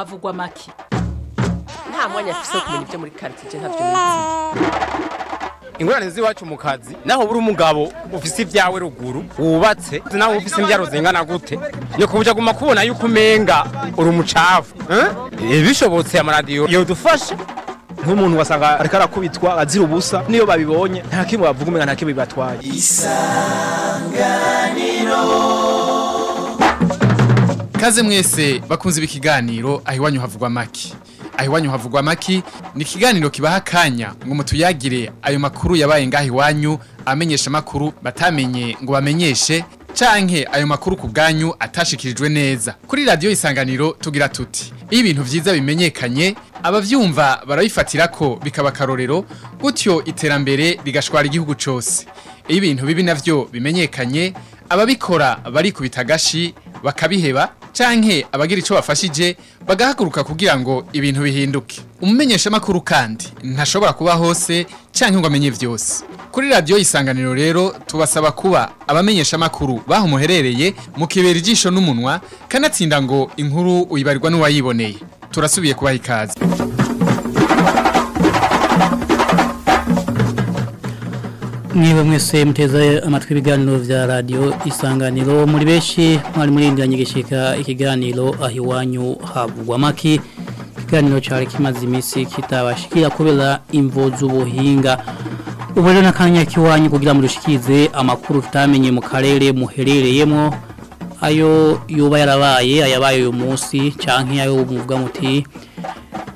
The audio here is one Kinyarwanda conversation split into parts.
havugwa make nta mwanya afise wo kumenya ibyo muri karitsiye ntavyo nizi ingorane z'iwacu mu kazi naho buri umugabo ufise ibyawe ruguru wubatse naho ufise imbyaro zingana gute. Ni kubuja guma kubona yuko umenga uri umucafu eh? bishobotse amaradiyo yodufasha nk'umuntu wasanga ariko arakubitwa azira ubusa niyo babibonye nta kimwe bavuga umenga nta kimwe bibatwaye. Kaze mwese bakunze ibi kiganiro aho iwanyu havugwa maki aho iwanyu havugwa maki ni ikiganiro kibaha akanya ngo mutuyagire ayo makuru yabaye ngaho iwanyu amenyesha amakuru batamenye ngo bamenyeshe canke ayo makuru ku bwanyu atashikirijwe neza. Kuri radiyo isanganiro tugira tuti iyo ibintu vyiza bimenyekanye abavyumva barabifatira ko bikaba akarorero gutyo iterambere rigashwara igihugu cose. Iyo ibintu bibi navyo bimenyekanye ababikora barikubita agashi bakabiheba canke abagira ico bafashije bagahaguruka kugira ngo ibintu bihinduke. Umumenyesha makuru kandi ntashobora kuba hose canke ngo amenye vyose. Kuri radiyo isanganiro rero tubasaba kuba abamenyesha makuru baho muherereye mukibera ijisho n'umunwa kanatsinda ngo inkuru uyibarirwa n'uwayiboneye. Turasubiye kubaha ikaze. Mwiwe mwese muteze amatwi ibiganiro vya radio isanganiro muri benshi mwari murindiranye gishika ikiganiro aho iwanyu havugwa maki ikiganiro cari kimaze imisi kitabashikira kubera imvo z'ubuhinga. Ubu rero n'akanya k'iwanyu kugira ngo dushikize amakuru tutamenye mu karere muherereyemo. Ayo yoba yarabaye ayabaye uyu munsi canke ayo muvuga muti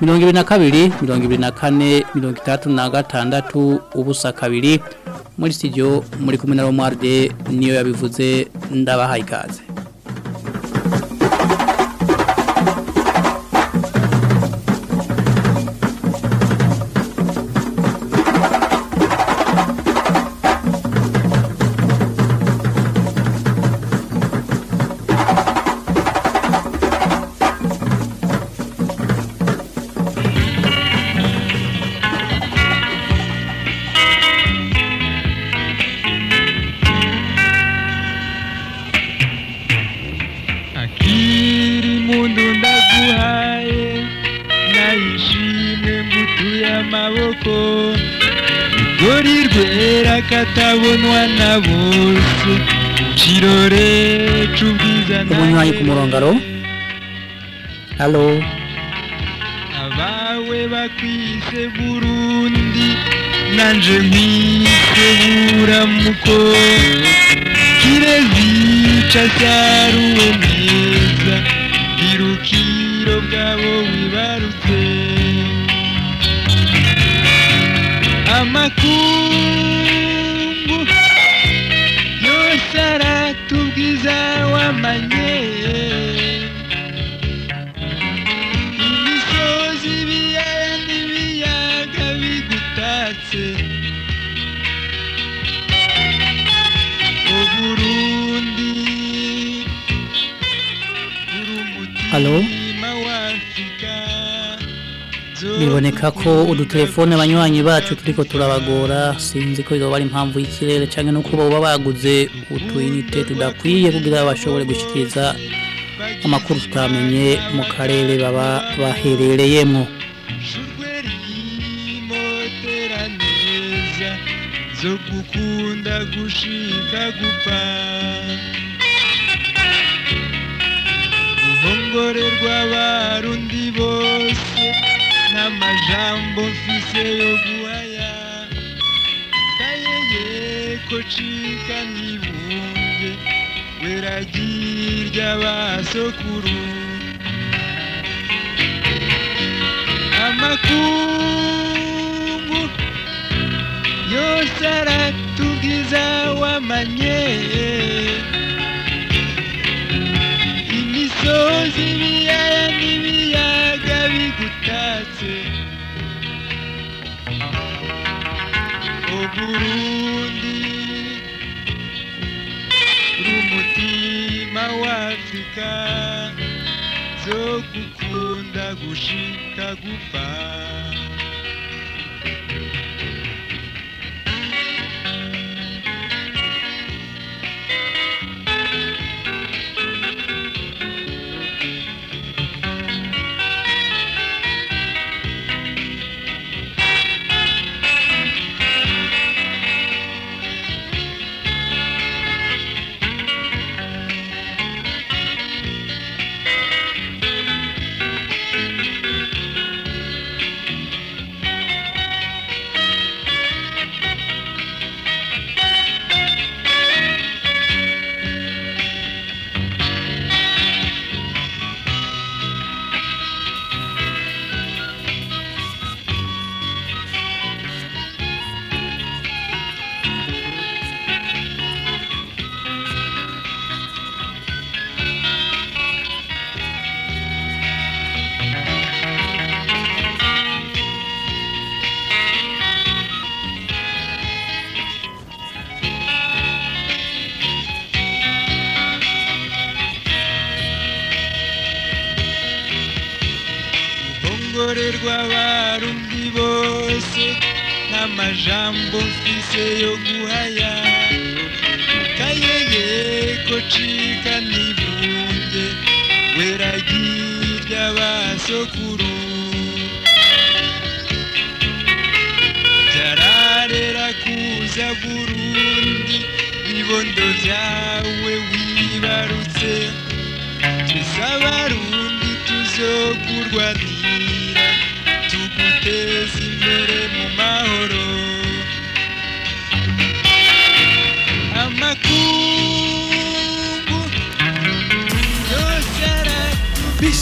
33 22 25 23 75 22 24 36 ubusa kabiri. Muri studio muri kumwe na Romualde niyo yabivuze ndabahaye ikaze. Umunywanyi ku murongaro. Hello. Abawe bakwise burundi nanje nkwise buramuko. Kirezica cyaruwe neza irukiro bwabo wibarutse biboneka ko udutelefone abanywanyi bacu turiko turabagora. Sinzi ko yoba ari impamvu y'ikirere canke nuko baba baguze utuyinite tudakwiye kugira bashobore gushikiriza amakuru tutamenye mu karere baba baherereyemo. Zo gukunda bose n'amajambo mfise yo guhaya kayeye ko cika nibumve weragirya basokuru amakungu yose aratubwiza wamanye imisozi ibiyaya n'ibiyaga bigutatse. Burundi rumutima w'Afrika zo gukunda gushika gupfa mfise yo guhaya kayeye ko cika nibunge weragirya basokuru byararera kuza burundi bibondo vyawe wibarutse. Twese abarundi tuzokurwanira tuguteza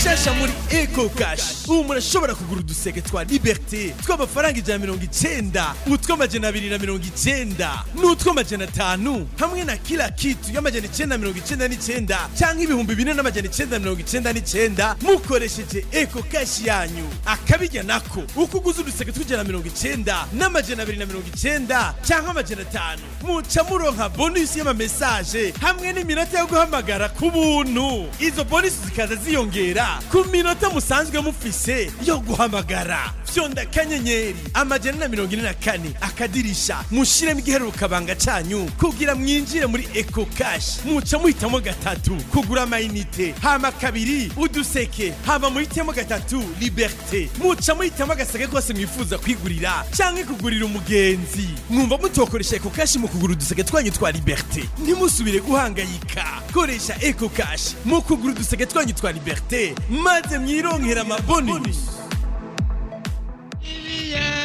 seja muito eco cash. Ubu murashobora kugura uduseke twa liberté tw'amafaranga ijana na mirongo icenda utw'amajana abiri na mirongo icenda n'utw'amajana atanu hamwe na kila kitu y'amajana icenda na mirongo icenda n'icenda canke ibihumbi bine n'amajana icenda na mirongo icenda n'icenda mukoresheje eco cash yanyu. Akabirya nako. Uko uguze uduseke tw'ijana na mirongo icenda n'amajana abiri na mirongo icenda canke amajana atanu. Muca muronka bonus y'amamesaje hamwe n'iminota yo guhamagara ku buntu. Izo bonus zikaza ziyongera ku minota musanzwe mufise yo guhamagara fyonda akanyenyeri amajana na mirongo ine na kane akadirisha. Mushiremo igiherukabanga canyu kugira mwinjire muri eco cash. Muca muhitamo gatatu kugura amayinite. Hama kabiri uduseke. Hama muhitemo gatatu liberté. Muca muhitamo agaseke kose mwifuza kwigurira canke kugurira umugenzi. Mwumva mutokoresha eco cash mu kugura uduseke twanyu twa liberté. Ntimusubire guhangayika. Koresha eco cash mu kugura uduseke twanyu twa liberté maze mwironkera amabonus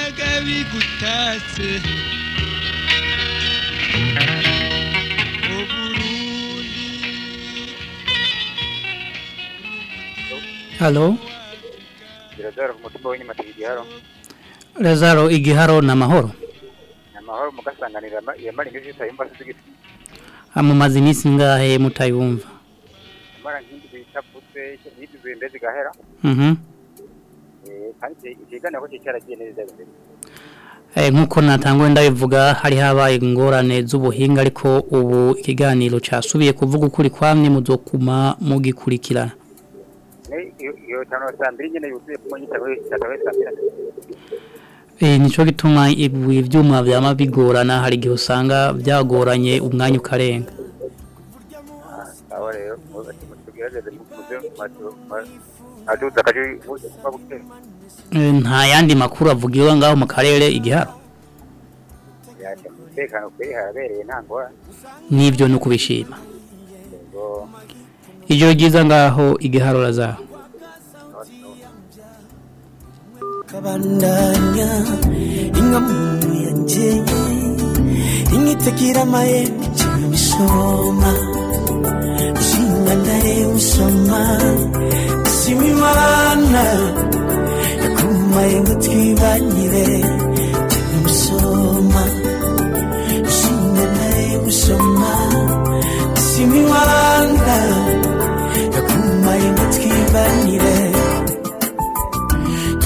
ibiyaga bigutatse halo birazara ku mutumba w'inyamata igiharo lazaro igiharo ni amahoro amahoro mugasanganira yamara imisi yitayumva z'igiti amumaze iminsi ngahe mutayumva amara nk'indi bitapfutse yitizwe imbere zigahera Mhm. Eh, kandi ikiganiro ko cyaragiye neza imbere Eh, nk'uko natangwe ndabivuga hari habaye ingorane z'ubuhinga ariko ubu ikiganiro casubiye kuvuga ukuri kwamye muzokuma mugikurikirana iyo tano saa mbiri nyine yuzuye kumwe nyitawe cyatawe saa mbiri Eh, nico gituma ibi ivyuma vyama bigorana hari igihe usanga byagoranye umwanya ukarenga rero Eh, nta yandi makuru avugiwe ngaho mu karere igiharo? N'ibyo ni ukubishima. Ijoro ryiza ngaho igiharo lazaro kabandanya inka muntu yanjye inyitekira amayeri cy'ibisoma ushinga ndareba usoma sima imana. 마음의 어떻게 반이래 지금 소마 신년의 웃음마 심이완다 야구마의 어떻게 반이래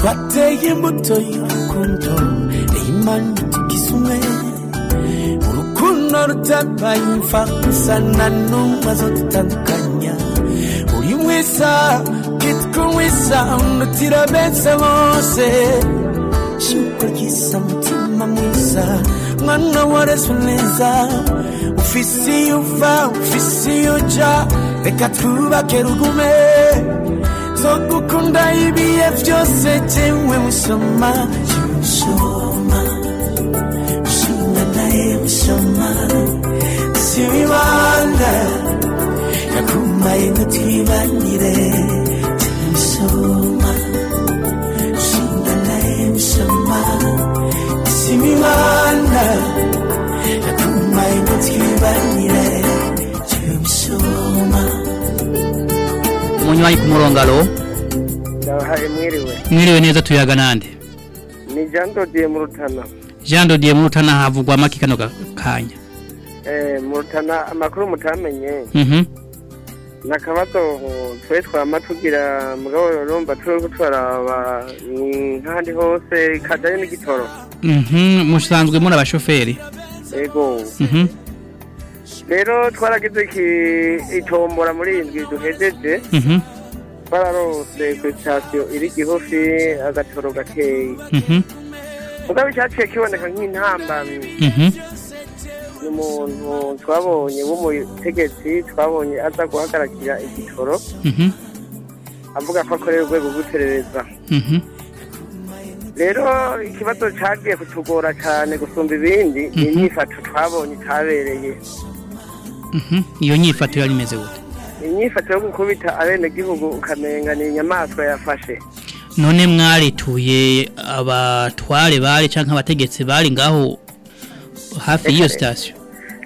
밭대에 묻어요 군도 내 입만 기숭해 우르쿤 너를 잡아인 박사 난 너마저 단가냐 우리 회사 wisa undutira bense bose shuko ryisa mutima mwiza mwana warezwe neza ufise iyo uva ufise iyo uja reka twubake rugume zogukunda ibihe byose jewe musoma musoma musoma naye musoma sibibanga yakumaye ngo twibanire sibibanga yakumaye ngo twibanire musoma umunywanyi ku murongo alo ndabahaye mwiriwe. Mwiriwe neza tuyaga nande? Ni jean dodiye mu rutana Jean Dodier mu rutana havugwa make kano kanya. Eh, mu rutana amakuru mutamenye. Mhm. Nakabazo twe twama tugira mugabo urumva turiko turaraba ni nk'ahandi hose kajanye n'igitoro mhm musanzwe muri abashoferi. Ego mhm. Rero twaragize itombora muri iyi ndwi duhejeje. Mhm. Twararose ku sitasiyo iri gihofi agatoro gakeyi. Mhm. Mugabo icyaciye kiboneka nk'intambamyi. Umuntu twabonye w'umutegetsi twabonye aza guhagarikira igitoro mhm. avuga ko akorera urwego rw'iperereza mhm. Rero ikibazo cyagiye kutugora cyane gusumba ibindi ni inyifato twabonye itabereye. Mhm. Iyo nyifato yari imeze gute? Inyifato yo gukubita abenegihugu ukamenga ni inyamaswa yafashe. None mwarituye abatware bari canke abategetsi bari ngaho hafi y'iyo station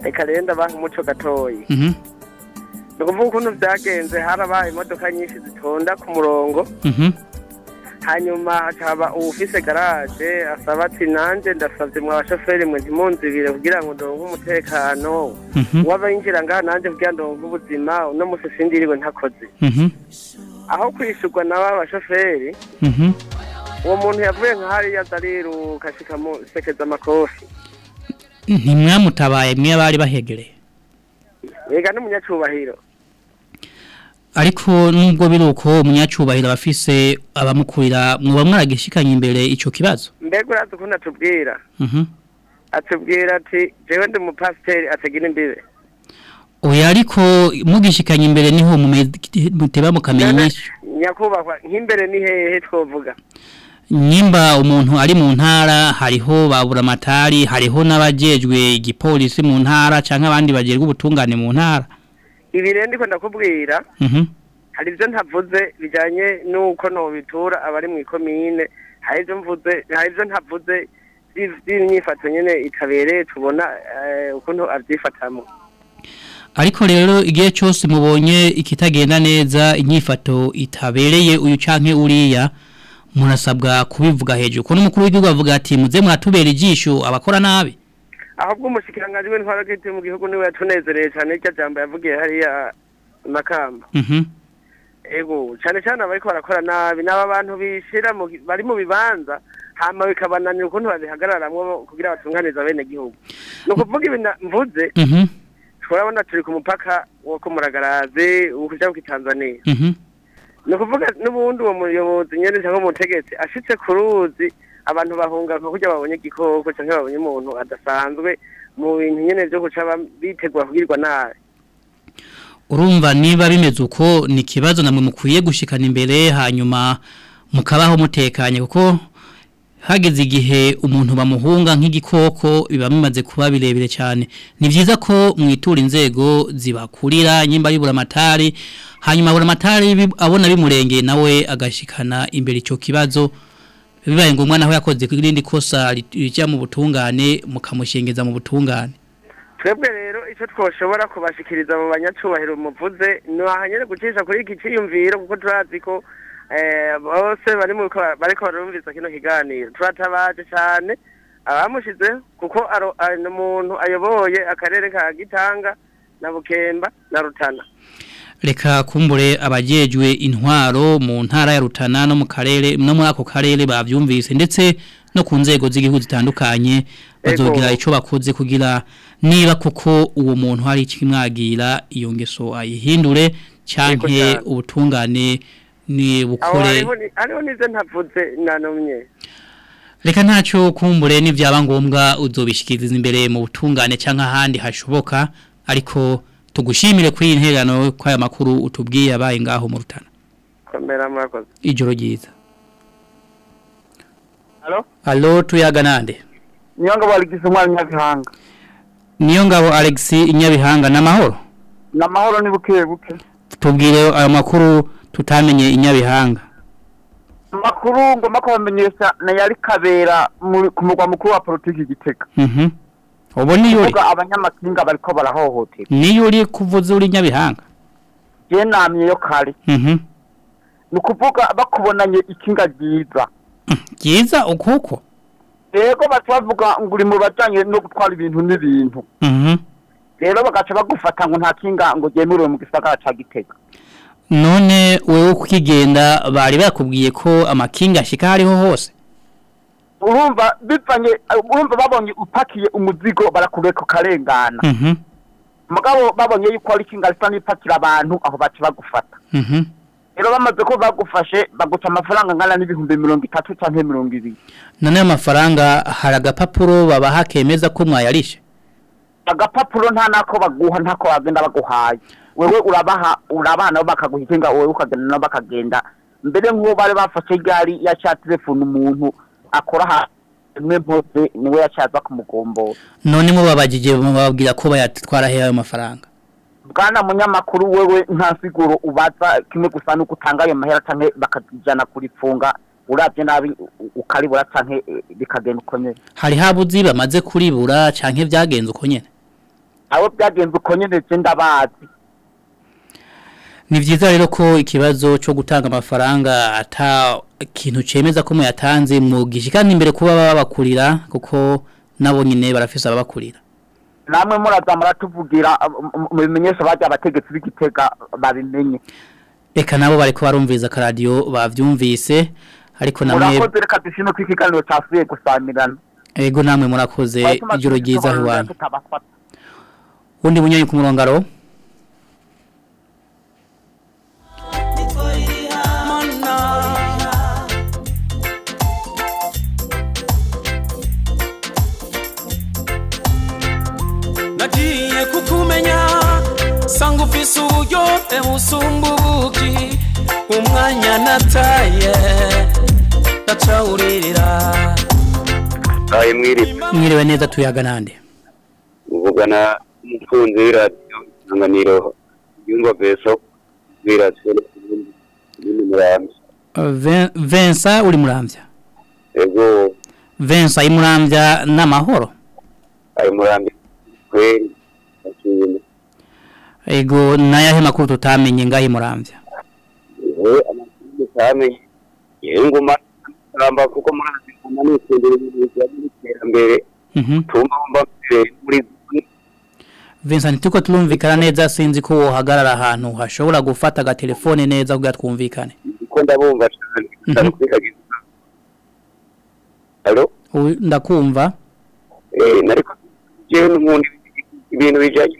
reka rero ndabaha umuco gatoyi. Mhm. Ni ukuvuga ukuntu byagenze harabaye imodoka nyinshi zitonda ku murongo. Mhm. Hanyuma hakaba uwufise garaje asaba ati nanjye ndasabye mwa bashoferi mwe ntimunzibire kugira ngo ndonke umutekano. Mhm. w'abinjira ngaha nanjye kugira ndonke ubuzima uno musi sindiriwe ntakoze. Aho kwishurwa n'aba bashoferi mhm. uwo muntu yavuye nka hariya azariruka ashikamusekeza amakofi. Ntimwamutabaye mwe bari bahegereye. Yega n'umunyacubahiro ariko nubwo biri uko umunyacubahiro abafise abamukurira muba mwaragishikanye imbere ico kibazo. Mbega urazi ukuntu atubwira? Mhm. Atubwira ati jewe ndi umupasiteri atagira imbibe. Oya ariko mugishikanye imbere ni ho muteba mukamenya inyishu. nyakubahwa nk'imbere ni hehe twovuga. Nyimba umuntu ari mu ntara hariho babura amatari hariho n'abajejwe igipolisi mu ntara canke abandi bajerwe ubutungane mu ntara. Ibi rero ndiko ndakubwira. Mhm. Hari ibyo ntavuze bijyanye n'uko nobitura abari mu ikomine. Hari ibyo mvuze hari ibyo ntavuze by'i- by'imyifato nyine itabereye tubona eh, ukuntu abyifatamo ariko rero igihe cyose mubonye ikitagenda neza inyifato itabereye uyu canke uriya murasabwa kubivuga hejuru. Kuko n'umukuru w'igihugu avuga ati muze muratubera ijisho abakora nabi. Ahubwo umushikiranganji w'intwara bwite mu gihugu ni we yatunezereye cyane iryo jambo yavugiye hariya makamba. Mhm. Ego cyane cyane abariko barakora nabi n'aba bantu gi- bari mu bibanza hama bikabananira ukuntu babihagararamwo kugira batunganize abenegihugu ni ukuvuga ibi na- mvuze mhm. turabona turi ku mupaka wo ku muragarazi ukuja ku Tanzania. Mhm. Ni ukuvuga n'ubundi uwo muyobozi nyene cyangwa umutegetsi ashitse ku ruzi abantu bahunga nka kurya babonye igikoko canke babonye umuntu adasanzwe mu bintu nyene vyo guca bitegura kugirwa nabi. Urumva niba bimeze uko ni ikibazo namwe mukwiye gushikana imbere hanyuma mukabaho mutekanye kuko hageze igihe umuntu bamuhunga nk'igikoko biba bimaze kuba birebire cyane. Ni byiza ko mwitura inzego zibakurira nyimba bibura amatari hanyuma abura amatari abona bimurengeye nawe agashikana imbere icyo kibazo. Bibaye ngombwa naho yakoze irindi kosa rijya mu butungane mukamushengeza mu butungane. Twebwe rero icyo twoshobora kubashikiriza mu banyacubahiro muvuze ni ahanyere gucisha kuri iki ciyumviro kuko turazi ko bose bari bariko barumviriza kino kiganiro. Turatabaje cyane abamushize kuko umuntu ayoboye akarere ka Gitanga na Bukemba na Rutana. Reka kumbure abajejwe intwaro mu ntara ya Rutana no mu karere no muri ako karere bavyumvise ndetse no ku nzego z'igihugu zitandukanye bazogira ico bakoze kugira niba kuko uwo muntu hari ikimwagira iyo ngeso ayihindure canke ubutungane ni bukore hariho ni- hariho n'izo ntavuze nanumye reka ntacyo kumbure nibyaba ngombwa uzobishikiriza imbere mu butungane cyangwa ahandi hashoboka ariko tugushimire kuri iyi ntererano ko aya makuru utubwiye yabaye ngaho mu rutana. Komera murakoze. Ijoro ryiza. Halo? alo tuyaga nande? Niyo ngabo warigize umwanya nyabihanga. Niyo ngabo alex inyabihanga n'amahoro ni amahoro ni buke buke tubwire ayo makuru tutamenye inyabihanga. Amakuru ngomba kubamenyesha na yari kabera ku mugwa mukuru wa politiki gitega. Mhm. Ubu niyo uri abanyamakinga bariko barahohotera. Niyo uri kuvuza uri nyabihanga je namye yo kare. Mhm. Ni ukuvuga bakubonanye ikinga ryiza ryiza ukuko? Rero bavuga ngo uri mu bajanye no gutwara ibintu n'ibintu. Mhm. Rero bagaca bagufata ngo nta kinga ngo ryemerewe mu gisagara ca gitega. None wewe kukigenda bari bakubwiye ko amakinga ashika hariho hose? Urumva bivanye urumva babonye upakiye umuzigo barakureka ukarengana mhm. Mugabo babonye yuko ari ikinga risa n'ipakira abantu aho baca bagufata. Mhm. Rero bamaze ko bagufashe baguca amafaranga angana n'ibihumbi mirongo itatu canke mirongo ibiri. None ayo mafaranga hari agapapuro babaha kemeza ko mwayarishe? Agapapuro nta nako baguha ntako bagenda baguhaye. Wewe urabaha nabo bakaguha ikinga wewe ukagenda nabo bakagenda. Mbere nk'uwo bari bafashe gari yaca telefone umuntu akora ha imwe mpose ni we yacaza kumugombora none mubabagije bababwira ko bayatwara ayo mafaranga? Bwana munyamakuru wewe nta siguro ubaza kimwe gusa nuko utanga ayo mahera canke bakajana kurifunga uravye nabi ukaribura canke eh, bikagenda uko nyene hari habuzi bamaze kuribura canke vyagenze uko nyene abo byagenze uko nyene je ndabazi. Ni vyiza rero ko ikibazo cyo gutanga amafaranga ata kintu cemeza ko muyatanze mu gishikana imbere kuba babakurira kuko nabo nyine barafise ababakurira. Namwe muraza muratuvugira mubimenyesha barya abategetsi b'igitega babimenye. Reka nabo bariko barumviriza akaradiyo bavyumvise ariko namwe murakoze reka dushime ko ikiganiro casubiye gusamirana ego namwe murakoze ijoro ryiza iwanyu undi munyanyi ku murongaro? Nagiye kukumenya. Sanga ufise uburyohe busumba ubuki umwanya nataye ndacawuririra mwiriwe neza tuyaga nande? Uvugana n'umukunzi w'iradiyo isanganiro yumva beso w'iradiyo Uh, Vin- Vincent uri muramvya? Ego. Vincent ari muramvya n'amahoro? Ayo murambi akiyina ego nayahe makuru tutamenye ngahe muramvya ewe amakuru utamenye yewe nguma ramba kuko murazi bijyanye n'iterambere Mhm. tumba mba mbere muri Vincent tuko turumvikana neza sinzi ko wohagarara ahantu hashobora gufata agatelefone neza kugira twumvikane. Ko ndabumva cyane. Allo Uyu- ndakumva. Eh nariko jewe n'umuntu ibintu bijanye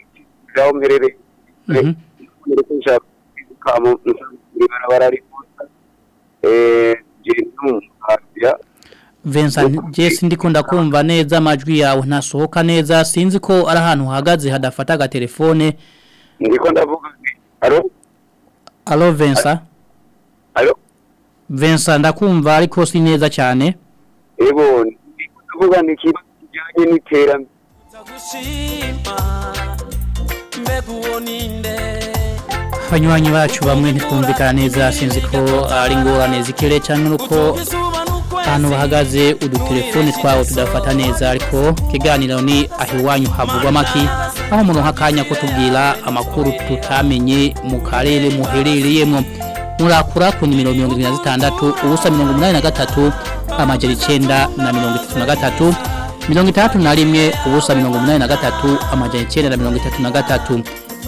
n'aho mperere. Mhm. nshaka ibarabara ariko eh Vincent Jesse ndiko ndakumva neza amajwi yawe. Ntasohoka neza. Sinzi ko ari ahantu uhagaze hadafata agatelefone ndiko ndavuga. Nti allo Allo Vincent? Allo Vincent ndakumva ariko si neza cyane. Ego ndiko ndavuga ni ikibazo kijanye n'iterambere. Abanywanyi bacu bamwe ntitwumvikana neza sinzi ko ari ingorane zikere cyangwa nuko ahantu bahagaze udutelefone twabo tudafata neza. Ariko ikiganiro ni aho iwanyu havugwa amaki aho umuntu nk'akanya ko tubwira amakuru tutamenye mu karere muherereyemo. Murakura ku nimero mirongo irindwi na zitandatu ubusa mirongo umunani na gatatu amajana icyenda na mirongo itatu na gatatu. Mirongo itandatu na rimwe ubusa mirongo umunani na gatatu amajana icyenda na mirongo itatu na gatatu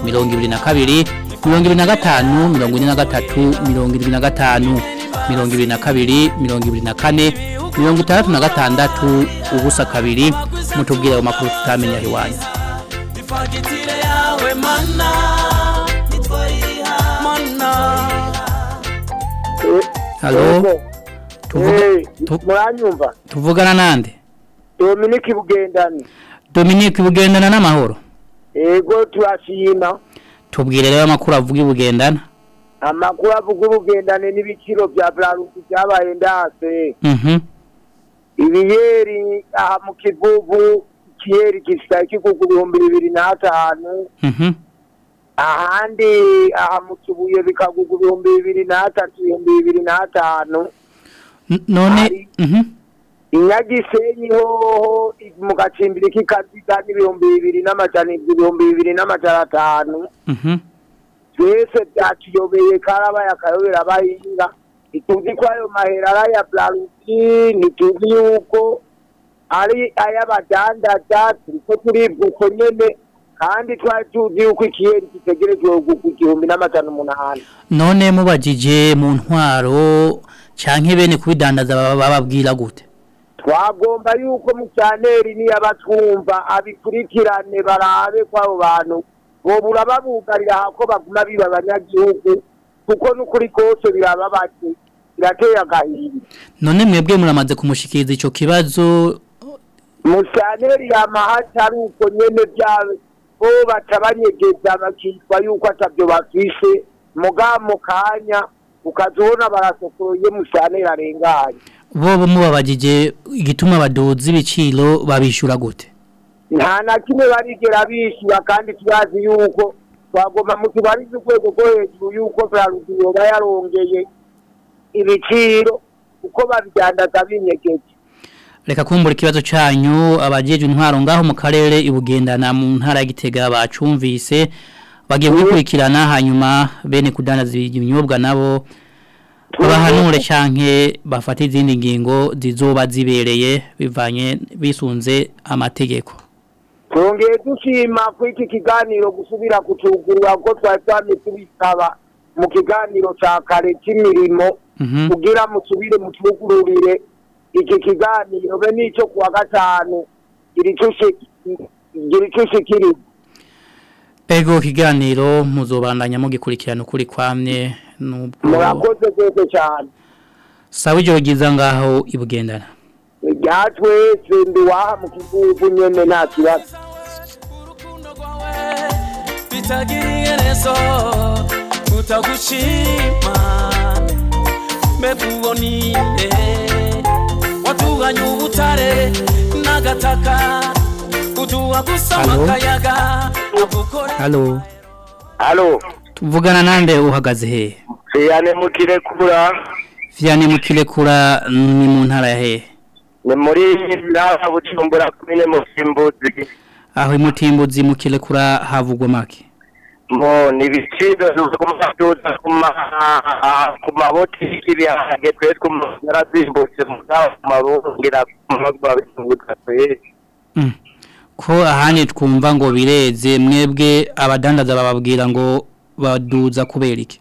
mirongo ibiri na kabiri mirongo ibiri na gatanu mirongo ine na gatatu mirongo irindwi na gatanu mirongo ibiri na kabiri mirongo ibiri na kane mirongo itandatu na gatandatu ubusa kabiri mutubwire ayo makuru tutamenya aho iwanyu Halo? Tuvugana nande? Dominique Bugendani. Dominique bugendana n'amahoro. Ego turashima. Tubwire rero amakuru avuga ibugendana amakuru avuga ubugendane n'ibiciro bya Brarudi byabaye ndase. Mhm. Ibiyeri aha mu kivuvu ikiyeri gisigaye kigurwa ibihumbi bibiri n'atanu. Mhm. Ahandi aha mu kibuye bikagurwa ibihumbi bibiri n'atatu ibihumbi bibiri n'atanu. N- none mhm. Inyagisenyi hoho mu gacimbiri k'ikaziga n'ibihumbi bibiri n'amajana ibihumbi bibiri n'amajana atanu. Mhm. Twese byatuyobeye karabaye akayobera abahinga ntituzi ko ayo mahera ari aya blaruti ntituzi yuko ari ay'abadandaza turiko turibwa uko nyene kandi twari tuzi yuko ikiyeri gitegerejwe kugurwa igihumbi n'amajana umunani. None mubajije mu ntwaro canke bene kubidandaza baba bababwira gute? Twagomba yuko musaneri niyo abatwumva abikurikirane barabe ko abo bantu. Bobura babugarira hako baguma biba abanyagihugu kuko n'ukuri kose birababaje birateye agahinda. None mwebwe muramaze kumushikiriza ico kibazo. Musaneri yamahaca ari uko nyene vyawe bo baca banyegeza bakitwa yuko atavyo bafise. Muga mu kanya ukazibona barasokoroye musaneri arenganye. Bobo mubabajije igituma baduza ibiciro babishura gute? Nta na kimwe barigera bishyura kandi turazi yuko twagomba mu tubarize urwego rwo hejuru yuko brarudi yoba yarongeye ibiciro uko babidandaza binyegeje. Reka kumbura ikibazo canyu abajeje intwaro ngaho mu karere ibugendana mu ntara ya Gitega bacumvise bagiye kubikurikirana hanyuma bene kudandaza ibinyobwa nabo bahanure canke bafata izindi ngingo zizoba zibereye bivanye bisunze amategeko. Twongeye dushima ko iki kiganiro gusubira kucugurura ko twari tubisaba mu kiganiro ca kare cy'imirimo Mhm. kugira musubire mutugururire iki kiganiro be n'ico kuwa gatanu. Gira ico ego kiganiro muzobandanya mugikurikirana ukuri kwamye nubwo murakoze rwose cyane. Sawa ijoro ryiza ngaho ibugendana rya twese ndi waha mu kivugu nyene nta kibazo. Bitagiriye neza utagushima ninde watuganye ubutare n'agataka. Halo? halo tuvugana nande uhagaze hehe Vianney Mukirekura. Vianney Mukirekura ni mu ntara ya hehe ni muri ntara Bujumbura komine Musimbuzi aho imutimbuzi Mukirekura havugwa make? Mo ni ibiciro bikomatuza ku mabotiki biharage twe twarazimbutse mu marungira ku magbabitunguza twe Mm. Ko ahandi twumva ngo bireze mwebwe abadandaza bababwira ngo baduza kubera iki?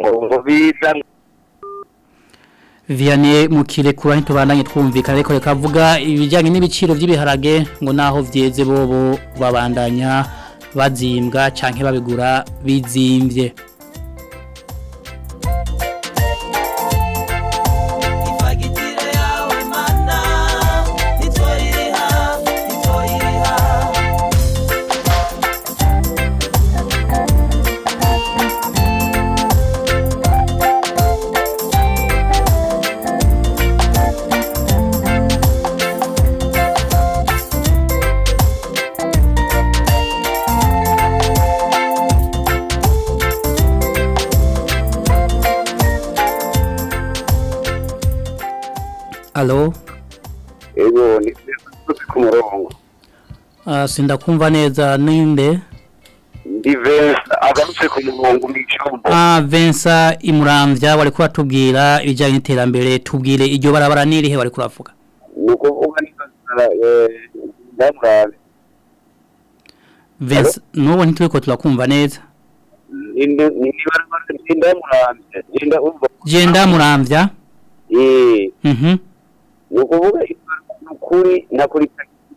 Ngo biza Vianney Mukirekura ntitubandanye twumvikana ariko reka avuga ibijyanye n'ibiciro by'ibiharage ngo naho vyeze bobo babandanya bazimbwa canke babigura bizimbye Allo ego ni ku murongo sindakumva neza ninde ndi Vincent agarutse ku murongo mw'icumbo Ah Vincent Imuramvya wari kuratubwira ibijyanye n'iterambere tubwire iryo barabara nirihe wari kuravuga ni ukuvuga ndamurabe Vincent nubu ntituri turakumva neza ni ndamurambye genda umva genda muramvya eh mhm ni ukuvuga ukuri nakuri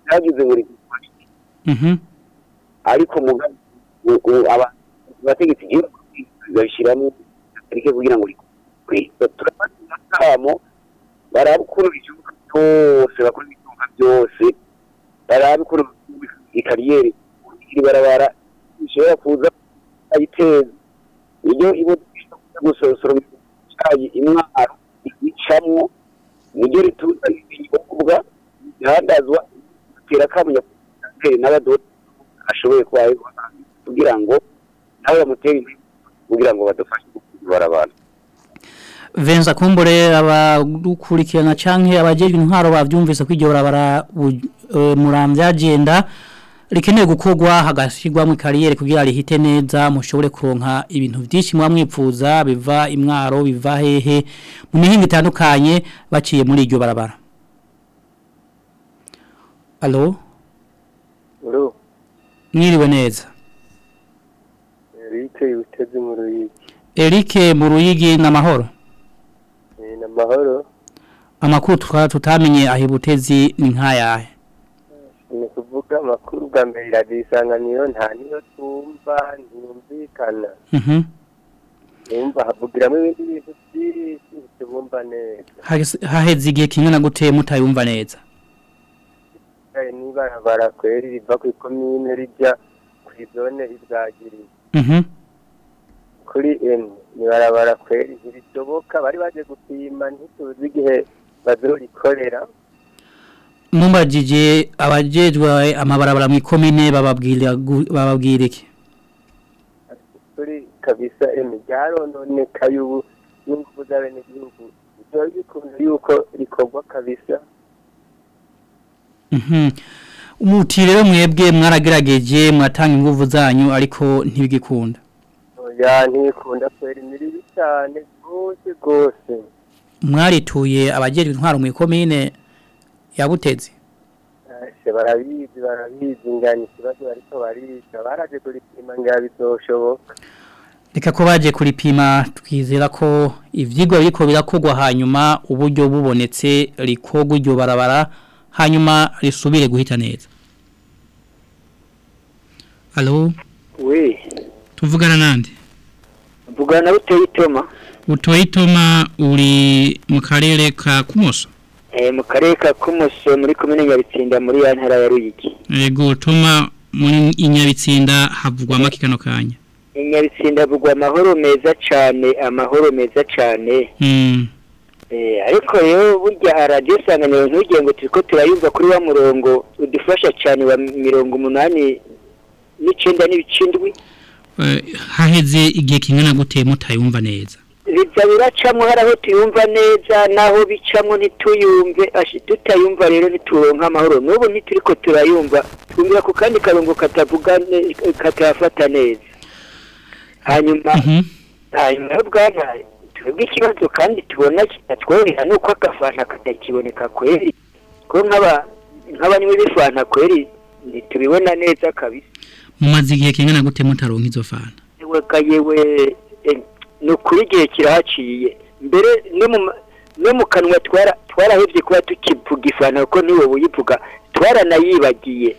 cyagize buri mhm. Ariko abategetsi igihugu babishyiramo ariko kugira ngo turafata kamo barabukuru igihugu cyose bakora ibikorwa byose barabukuru ikariyeri iri barabara ishobora kuza ayiteza iyo imodoka gusosora cyayi imwaro icamwo niryo rituza ibinyobwa bihadazwa bitera kamunya n'abadoti ashoboye kuba kugira ngo nawe bamutere kugira ngo badufashe gukura abantu. Venza kumbure abadukurikirana canke abajejwe intwaro bavyumvise ko iryo barabara muramvya agenda rikeneye gukorwa hagashyirwa mu kariyeri kugira rihite neza mushobore kuronka ibintu byinshi muba mwipfuza biva imwaro biva hehe mu mihinga itandukanye baciye muri iryo barabara. Alo mwiriwe neza. Eric mu Ruyigi. Eric mu ruyigi n'amahoro Eh, na mahoro. amakuru tutamenye aho ibutezi ni nk'ayahe Ni kuvuga amakuru bwa mbere iradisanganiro nta niyo tumva ntiyumvikana. Mhm. Havugiramo ibindi bintu byinshi ntitubumva neza. Haheze- igihe kingana gute mutayumva neza n'ibarabara kweri riva ku ikomine rijya kuri zone ibwagiriye. Mhm. Kuri M ni barabara kweri ntibishoboka bari baje gupima ntituzi igihe bazorikorera. Mumbajije abajejwe amabarabara mu ikomine bababwira bababwira iki? Kuri kabisa emi ryarononekaye ubu n'ingufu z'abenegihugu biba bikunda yuko rikorwa kabisa. Mhm. umuti rero mwebwe mwaragerageje mwatanga ingufu zanyu ariko ntibigikunda. Oya ntikunda kwera imiribi cyane rwose rwose. Mwarituye abajejwe intwaro mu ikomine. Ya Butezi Ashe barabizi barabizi ngana ikibazo bariko bariga baraje kuripima ngira bizoshoboka. Reka ko baje kuripima twizera ko ivyigwa biriko birakorwa hanyuma uburyo bubonetse rikorwa iryo barabara hanyuma risubire guhita neza. Allo? We tuvugana nande? Mvugana na buteye itoma? Utoye itoma uri mu karere ka Kumoso? Mu karere ka Kumuso muri komine Nyabitsinda muri ya ntara ya Ruyigi Ego toma muri inyabitsinda havugwa makikano kanya. Nyabitsinda bugwa amahoro meza cane amahoro meza cane Mm. eh ariko rero burya radio sanganiro ntugire ngo turiko turayumva kuri wa murongo udufasha cane wa mirongo umunani n'icenda n'ibicindwi Eh, haheze igihe kingana gute mutayumva neza. Biza biracamwo hari aho tuyumva neza n'aho bicamwo ntituyumve. Tutayumva rero ntituronka amahoro. N'ubu ntituriko turayumva. Twumvira ku kandi karongo katavuga katafata neza. Hanyuma hanyuma rero bwana twebwe ikibazo kandi tubona kitatworohera nuko agafanta katakiboneka kweri. Ko nk'aba nk'abanywi b'ifanta kweri ntitubibona neza kabisa. Mumaze igihe kingana gute mutaronka izo fana. yewe ga yewe ni ukuri igihe kirahaciye mbere no mu kanwa twara twarahevye kuba tukivuga ifana kuko ni we uyivuga twaranayibagiye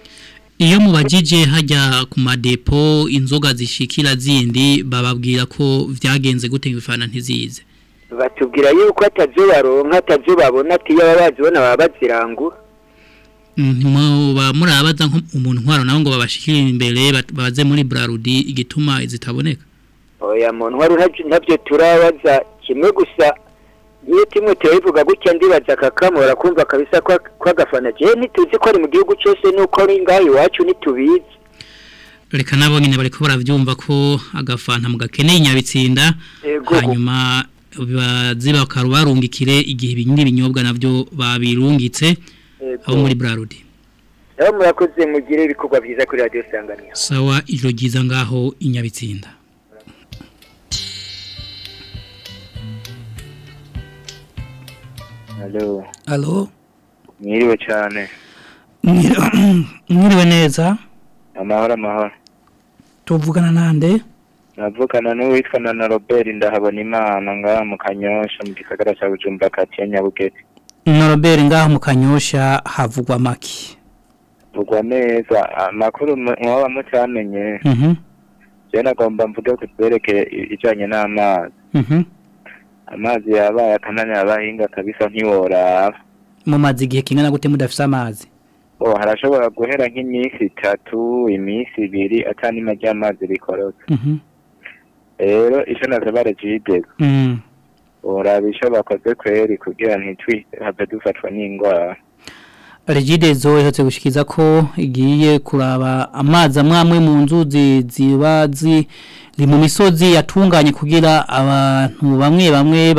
Iyo mubajije hajya ku madepo inzoga zishikira zindi bababwira ko vyagenze gute ibifana ntizize. batubwira yuko atazo baronka atazo babona ati iyo bazibona baba bazirangura Muba murabaza nko umuntu ntwaro nawo ngo babashikire imbere baze muri Brarudi igituma zitaboneka. Oya muntu wari ntabyo- turabaza. Kimwe gusa iyo timwe turabivuga gutya ndibaza kakamura kumva kabisa ko ko agafana je ntituzi ko ari mu gihugu cyose nuko ari ngaho iwacu ntitubizi? Reka nabo nyine bariko baravyumva ko agafanta mu gakeneye inyabitsinda hanyuma baziba bakarubarungikire igihe ibindi binyobwa navyo babirungitse. Abo muri Brarudi. rero murakoze mugire ibikorwa byiza kuri radiyo sanganiro Sawa ijoro ryiza ngaho inyabitsinda. Allo mwiriwe cyane. mwiriwe neza Amahoro amahoro. tuvugana nande Navugana n'uwitwa na na Robert ndahabona imana ngaha mu Kanyosha mu gisagara cya Bujumbura kati ya Nyabugete. Norobert ngaho mu kanyosha havugwa maki. Vugwa neza amakuru mwaba mutamenye. Je nagomba mvuge ku twerekeye i- ijanye n'amazi. Mhm. amazi yabaye akananira abahinga kabisa ntiworaba mumaze igihe kingana gute mudafise amazi oh harashobora guhera nk'iminsi itatu iminsi ibiri atanima ry'amazi rikorotse Mhm. rero ico nasaba regide Mm. uraba ico bakoze kweri kugira ntitwihave dufatwa n'ingwara Regidezo ihatse gushikiza ko igiye kuraba amazi amwamwe mu nzuzi ziba ziri mu misozi yatunganye kugira abantu bamwe bamwe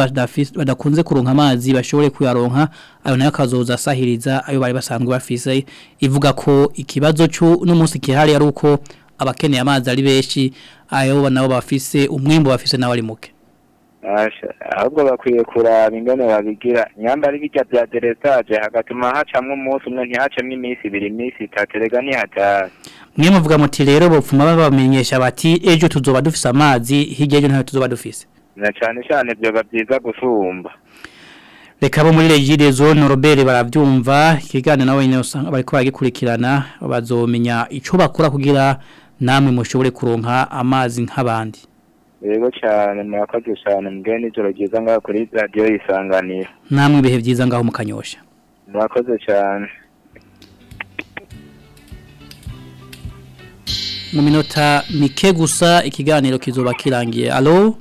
badakunze kuronka amazi bashobore kuyaronka ayo na yo akazoza asahiriza ayo bari basanzwe bafise. Ivuga ko ikibazo cyo n'umunsi kihari ari uko abakeneye amazi ari benshi ayo nabo bafise umwimbo bafise nawe ari muke. Ahubwo bakwiye kuraba ingene babigira. Nyamba ari bijya bya deretage hagatuma hacamwo umunsi umwe ntihacemwo iminsi ibiri iminsi itatu rega ntihatari. Mwe muvuga muti rero bopfuma babamenyesha bati ejo tuzoba dufise amazi hirya ejo ntayo tuzoba dufise. Na cane cane vyoba vyiza gusumba. Reka bo muri regire zone Robert baravyumva ikiganiro nawe nyine usanga bariko baragikurikirana bazomenya ico bakora kugira namwe mushobore kuronka amazi nk'abandi. Yego cane murakoze cane mugire n'ijoro ryiza ngaho kuri radiyo yisanganira namwe ibihe vyiza ngaho mukanyosha. Murakoze cane mu minota mike gusa ikiganiro kizoba kirangiye. Alo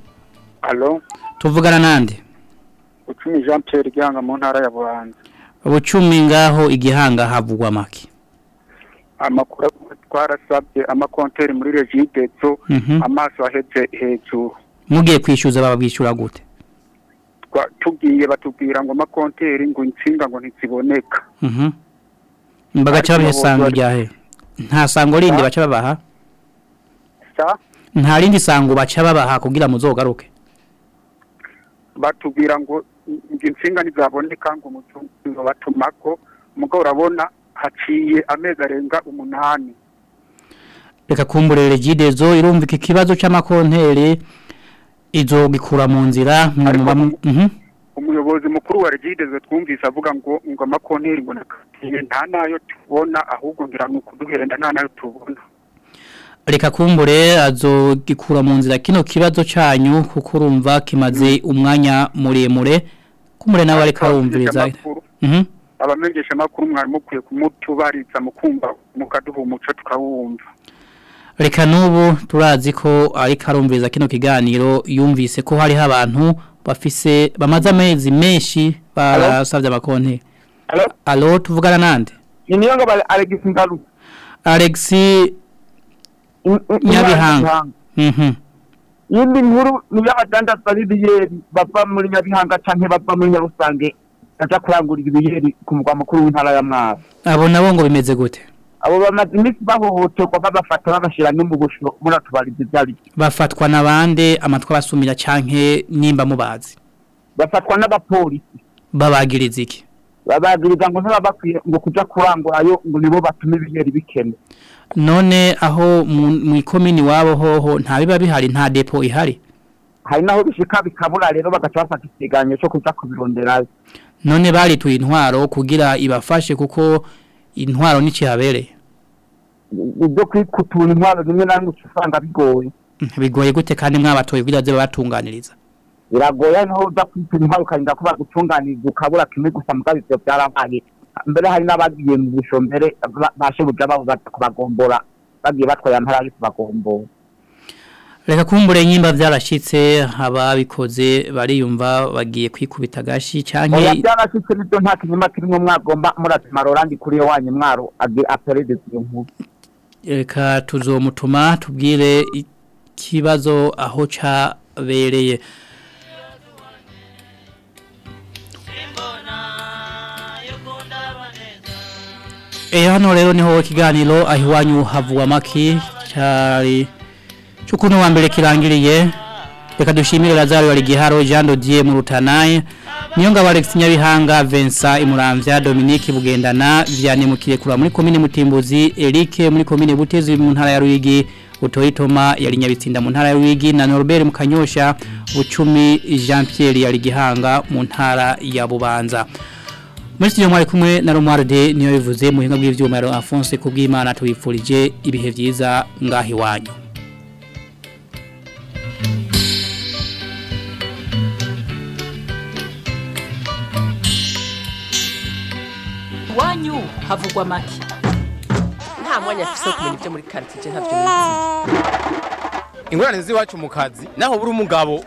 Alo, tuvugana nande? Ucumi Jean Pierre Gihanga mu ntara ya Bubanza. ubucumi ngaho igihanga havugwa make. Amakuru twarasabye amakonteri muri Regidezo Mhm. amaso aheze hejuru. mugiye kwishyuza bababwishyura gute Tugiye batubwira ngo amakonteri ngo insinga ngo ntiziboneka. Mhm. bagaca babiha sango ryahe nta sango rindi baca babaha nta rindi sango baca babaha kugira muzogaruke batubwira ngo ngo insinga ntizaboneka ngo umuzungu batumako mugabo urabona haciye amezi arenga umunani. Reka kumburere gidezo irumva iki kibazo c'amakonteri izogikura mu nzira mu Mhm. umuyobozi mukuru wa Regidezo twumvise avuga ngo ngo amakonteri ngo nta na yo tubona ahubwo ngira ni ukuduhenda nta na yo tubona. reka kumbure azogikura mu nzira kino kibazo canyu kuko urumva kimaze umwanya muremure kumbure nawe ariko arumviriza Mhm. abamenyesha makuru mwari mukwiye kumutubariza mukumva mukaduha umuco tukawumva reka n'ubu turazi ko ariko arumviriza kino kiganiro yumvise ko hariho abantu bafise bamaze amezi menshi barasabye amakonti alo tuvugana nande? Ni niyo ngo bari Alex Ngaru Alex Nyabihanga. Mhm. Yindi nkuru ni y'abadandaza b'ibiyeri bava muri Nyabihanga canke bava muri Nyarusange. Baja kurangurira ibiyeri ku mugwa mukuru w'intara ya Mwaro. Abo nabo ngo bimeze gute? Abo bamaze iminsi bahohoterwa babafata babashira no mu busho muratubariza ivyari bafatwa nabande amatwa basumira canke nimba mubazi. Bafatwa n'abapolisi. Babagiriza iki? Babagiriza ngo ntibaba bakwiye ngo kuja kurangurayo ngo nibo batuma ibiyeri bikene. None aho mu ikomini wabo hoho nta biba bihari nta depo ihari? Hari naho bishika bikabura rero bagaca bafata ikiganiro cyo kuja kubironderayo. None barituye intwaro kugira ibafashe kuko intwaro n'ikihabereye ibyo kwikutura intwaro rimwe na rimwe usanga bigoye. Bigoye gute kandi mwabatoye kugira ze babatunganiriza biragoye naho uza kwitura intwaro ukarinda ko bagutunganiriza ukabura kimwe gusa mugabo ivyo byarabaye. Mbere hari n'abagiye mu busho mbere ba- bashebuja babo baza kubagombora. Bagiye batwaye amahera ari kubagombora. Reka kumbure nyimba vyarashitse ababikoze bariyumva bagiye kwikubita agashi oya canke byarashitse ni byo nta kinyuma kirimwo mwagomba muratuma rorandi kuri yo wanyu mwaro aperede iyo nkuru reka tuzomutuma tubwire ikibazo aho cabereye. Eh hano rero ni ho ikiganiro ahiwanyu havuwa maki cyari cyukuntu wa mbere kirangiriye reka dushimire Lazaro wari giharo Jean Dodier mu rutanaye niyo ngabo Alex Nyabihanga Vincent Imuramvya Dominique Bugendana Vianney Mukirekura muri commune Mutimbuzi Eric muri commune Butezi mu ntara ya Ruyigi Utoyitoma yari Nyabitsinda mu ntara ya Ruyigi na Norbert Mukanyosha Bucumi Jean Pierre yari gihanga mu ntara ya Bubanza. Muri studio mwari kumwe na Romualde niyo bivuze mu hinga bw'ivyuma ya Alphonse kubw'Imana tubifurije ibihe vyiza ngahi wanyu. Iwanyu havugwa make? Nta mwanya afise wo kumenya ibyo muri karitsiye ntabyo nizi ingorane z'iwacu mu kazi naho buri umugabo